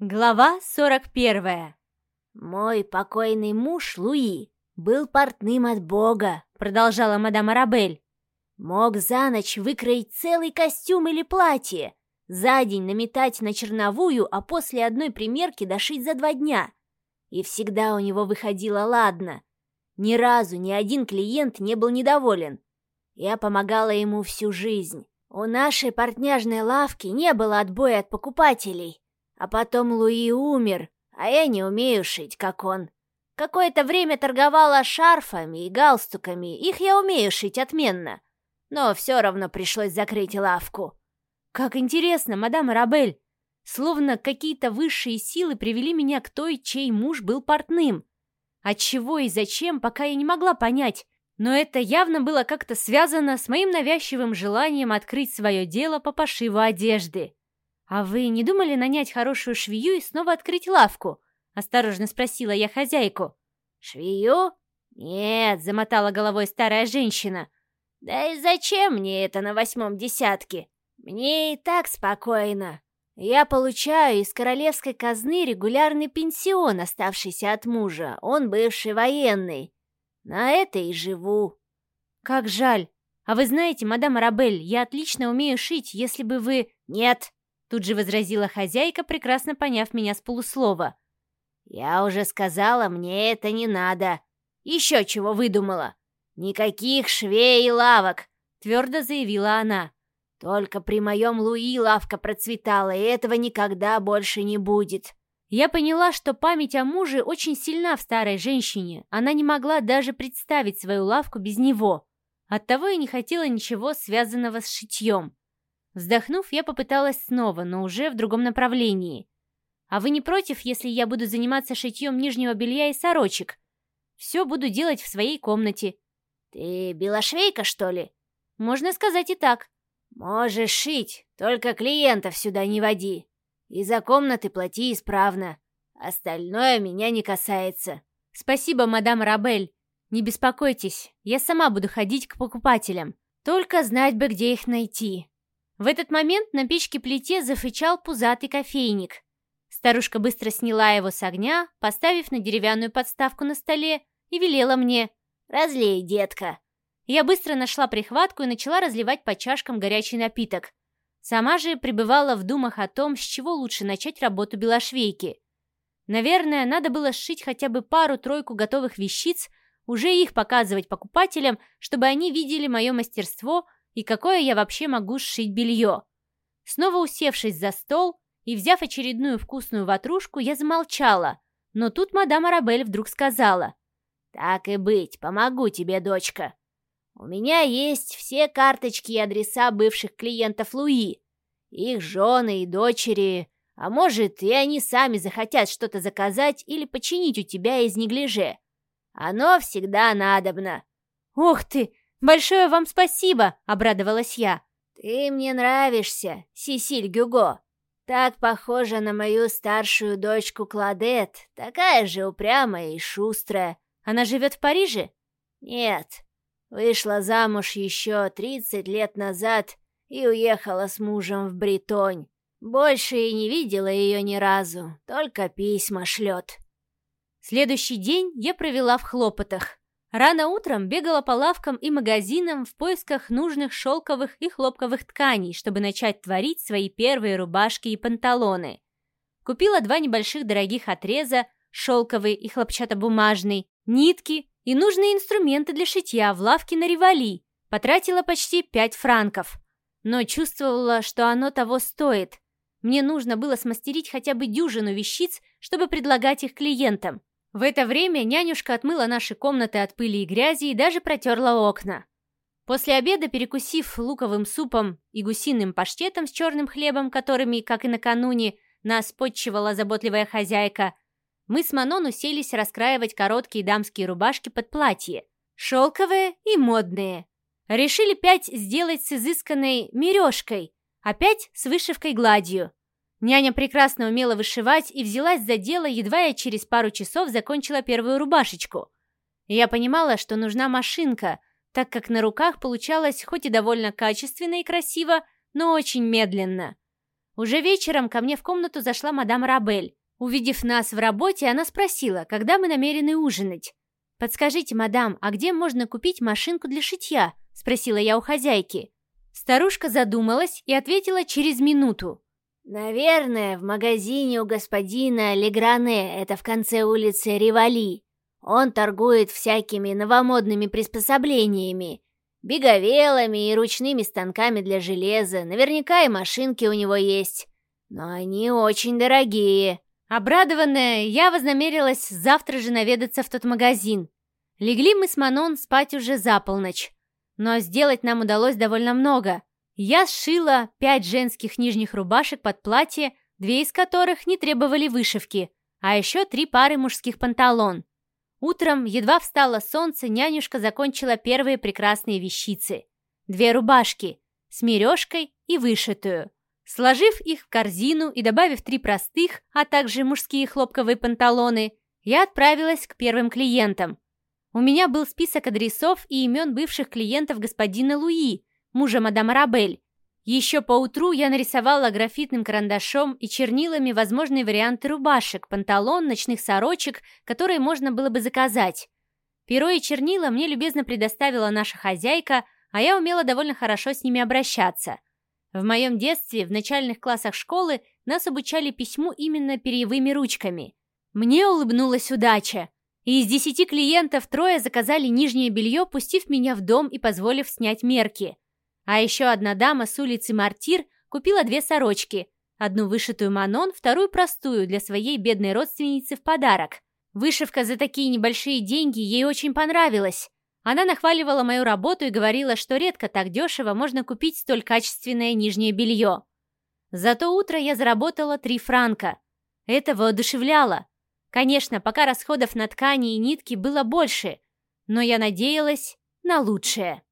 Глава 41 «Мой покойный муж Луи был портным от Бога», — продолжала мадам Арабель. «Мог за ночь выкроить целый костюм или платье, за день наметать на черновую, а после одной примерки дошить за два дня. И всегда у него выходило ладно. Ни разу ни один клиент не был недоволен. Я помогала ему всю жизнь. У нашей портняжной лавки не было отбоя от покупателей. А потом Луи умер, а я не умею шить, как он. Какое-то время торговала шарфами и галстуками, их я умею шить отменно. Но все равно пришлось закрыть лавку. Как интересно, мадам Арабель. Словно какие-то высшие силы привели меня к той, чей муж был портным. Отчего и зачем, пока я не могла понять. Но это явно было как-то связано с моим навязчивым желанием открыть свое дело по пошиву одежды. «А вы не думали нанять хорошую швею и снова открыть лавку?» — осторожно спросила я хозяйку. «Швею? Нет», — замотала головой старая женщина. «Да и зачем мне это на восьмом десятке? Мне и так спокойно. Я получаю из королевской казны регулярный пенсион, оставшийся от мужа. Он бывший военный. На это и живу». «Как жаль. А вы знаете, мадам Арабель, я отлично умею шить, если бы вы...» «Нет», Тут же возразила хозяйка, прекрасно поняв меня с полуслова. «Я уже сказала, мне это не надо. Еще чего выдумала? Никаких швей и лавок!» Твердо заявила она. «Только при моем Луи лавка процветала, и этого никогда больше не будет». Я поняла, что память о муже очень сильна в старой женщине. Она не могла даже представить свою лавку без него. Оттого и не хотела ничего связанного с шитьем. Вздохнув, я попыталась снова, но уже в другом направлении. «А вы не против, если я буду заниматься шитьем нижнего белья и сорочек? Все буду делать в своей комнате». «Ты белошвейка, что ли?» «Можно сказать и так». «Можешь шить, только клиентов сюда не води. И за комнаты плати исправно. Остальное меня не касается». «Спасибо, мадам Рабель. Не беспокойтесь, я сама буду ходить к покупателям. Только знать бы, где их найти». В этот момент на печке-плите зафычал пузатый кофейник. Старушка быстро сняла его с огня, поставив на деревянную подставку на столе, и велела мне «Разлей, детка». Я быстро нашла прихватку и начала разливать по чашкам горячий напиток. Сама же пребывала в думах о том, с чего лучше начать работу белошвейки. Наверное, надо было сшить хотя бы пару-тройку готовых вещиц, уже их показывать покупателям, чтобы они видели мое мастерство и какое я вообще могу сшить белье. Снова усевшись за стол и взяв очередную вкусную ватрушку, я замолчала, но тут мадам Арабель вдруг сказала. «Так и быть, помогу тебе, дочка. У меня есть все карточки и адреса бывших клиентов Луи, их жены и дочери, а может, и они сами захотят что-то заказать или починить у тебя из неглиже. Оно всегда надобно». «Ух ты!» «Большое вам спасибо!» — обрадовалась я. «Ты мне нравишься, Сисиль Гюго. Так похожа на мою старшую дочку Кладет, такая же упрямая и шустрая. Она живет в Париже?» «Нет, вышла замуж еще тридцать лет назад и уехала с мужем в Бретонь. Больше и не видела ее ни разу, только письма шлет». Следующий день я провела в хлопотах. Рано утром бегала по лавкам и магазинам в поисках нужных шелковых и хлопковых тканей, чтобы начать творить свои первые рубашки и панталоны. Купила два небольших дорогих отреза, шелковый и хлопчатобумажный, нитки и нужные инструменты для шитья в лавке на Ривали. Потратила почти пять франков, но чувствовала, что оно того стоит. Мне нужно было смастерить хотя бы дюжину вещиц, чтобы предлагать их клиентам. В это время нянюшка отмыла наши комнаты от пыли и грязи и даже протерла окна. После обеда, перекусив луковым супом и гусиным паштетом с черным хлебом, которыми, как и накануне, нас подчивала заботливая хозяйка, мы с Манон уселись раскраивать короткие дамские рубашки под платье, шелковые и модные. Решили пять сделать с изысканной мережкой, а пять с вышивкой гладью. Няня прекрасно умела вышивать и взялась за дело, едва я через пару часов закончила первую рубашечку. Я понимала, что нужна машинка, так как на руках получалось хоть и довольно качественно и красиво, но очень медленно. Уже вечером ко мне в комнату зашла мадам Рабель. Увидев нас в работе, она спросила, когда мы намерены ужинать. «Подскажите, мадам, а где можно купить машинку для шитья?» – спросила я у хозяйки. Старушка задумалась и ответила через минуту. «Наверное, в магазине у господина Легране, это в конце улицы Ривали. Он торгует всякими новомодными приспособлениями, беговелами и ручными станками для железа. Наверняка и машинки у него есть, но они очень дорогие». Обрадованная, я вознамерилась завтра же наведаться в тот магазин. Легли мы с Манон спать уже за полночь. Но сделать нам удалось довольно много. Я сшила пять женских нижних рубашек под платье, две из которых не требовали вышивки, а еще три пары мужских панталон. Утром, едва встало солнце, нянюшка закончила первые прекрасные вещицы. Две рубашки с мережкой и вышитую. Сложив их в корзину и добавив три простых, а также мужские хлопковые панталоны, я отправилась к первым клиентам. У меня был список адресов и имен бывших клиентов господина Луи, мужа мадам Рабель. Еще поутру я нарисовала графитным карандашом и чернилами возможные варианты рубашек, панталон, ночных сорочек, которые можно было бы заказать. Перо и чернила мне любезно предоставила наша хозяйка, а я умела довольно хорошо с ними обращаться. В моем детстве в начальных классах школы нас обучали письму именно перьевыми ручками. Мне улыбнулась удача, и из десяти клиентов трое заказали нижнее белье, пустив меня в дом и позволив снять мерки. А еще одна дама с улицы Мартир купила две сорочки, одну вышитую Манон, вторую простую для своей бедной родственницы в подарок. Вышивка за такие небольшие деньги ей очень понравилась, она нахваливала мою работу и говорила, что редко так дешево можно купить столь качественное нижнее белье. За то утро я заработала 3 франка. Это воодушевляло. Конечно, пока расходов на ткани и нитки было больше, но я надеялась на лучшее.